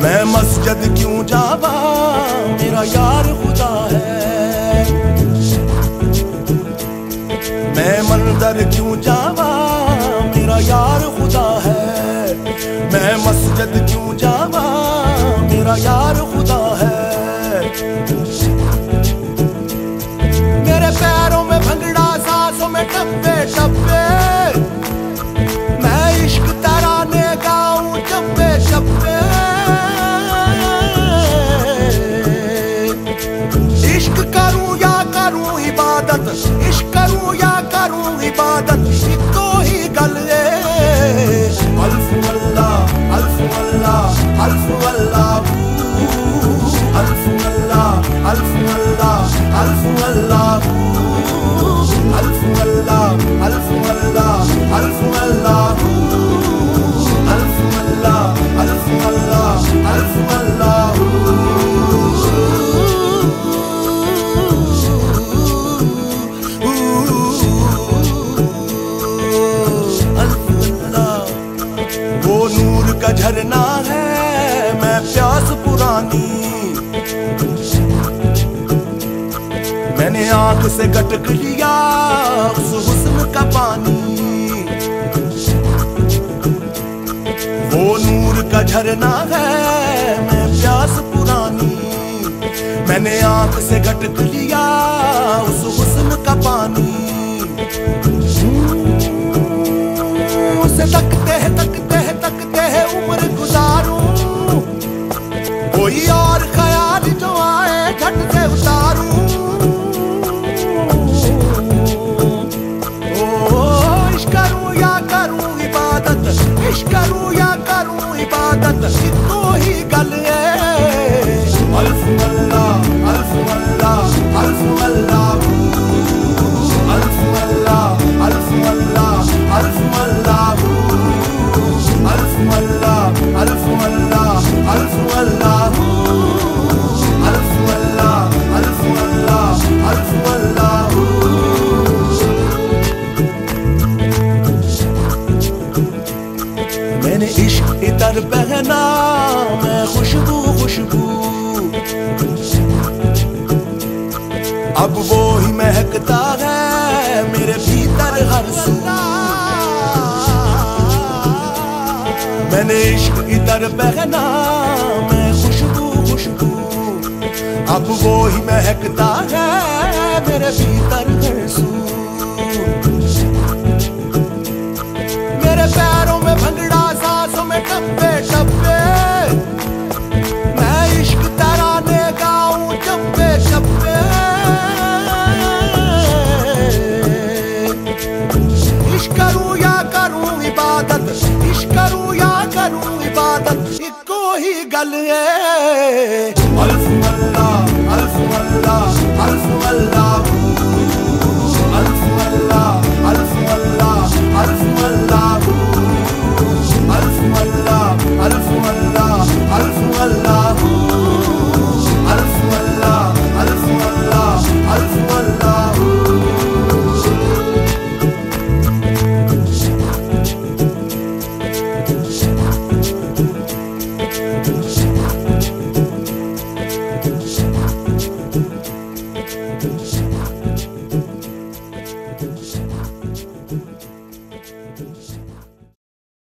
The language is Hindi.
मैं मस्जिद क्यों जावा? मेरा यार खुदा है। मैं मंदिर क्यों जावा? मेरा यार खुदा है। मैं मस्जिद क्यों जावा? मेरा यार खुदा है। मेरे पैरों में भंगड़ा, सांसों में टप्पे टप्पे। का झरना है, मैं प्यास पुरानी। मैंने आँख से गटक लिया, उस हुस्न का पानी। झरना है मैं प्यास पुरानी। मैंने आँख से घट लिया उस ਅਰਸ਼ ਤੋਂ ਹੀ ਗੱਲ अब वो ही महकता है मेरे भीतर हर सू मैंने इश्क इतर पहना मैं खुशबू खुशबू। अब वो ही महकता है मेरे भीतर हर सू वतन इको ही गल है। अल्फ अल्लाह अल्फ अल्लाह अल्फ अल्लाह अल्फ अल्लाह अल्फ अल्लाह अल्फ अल्लाह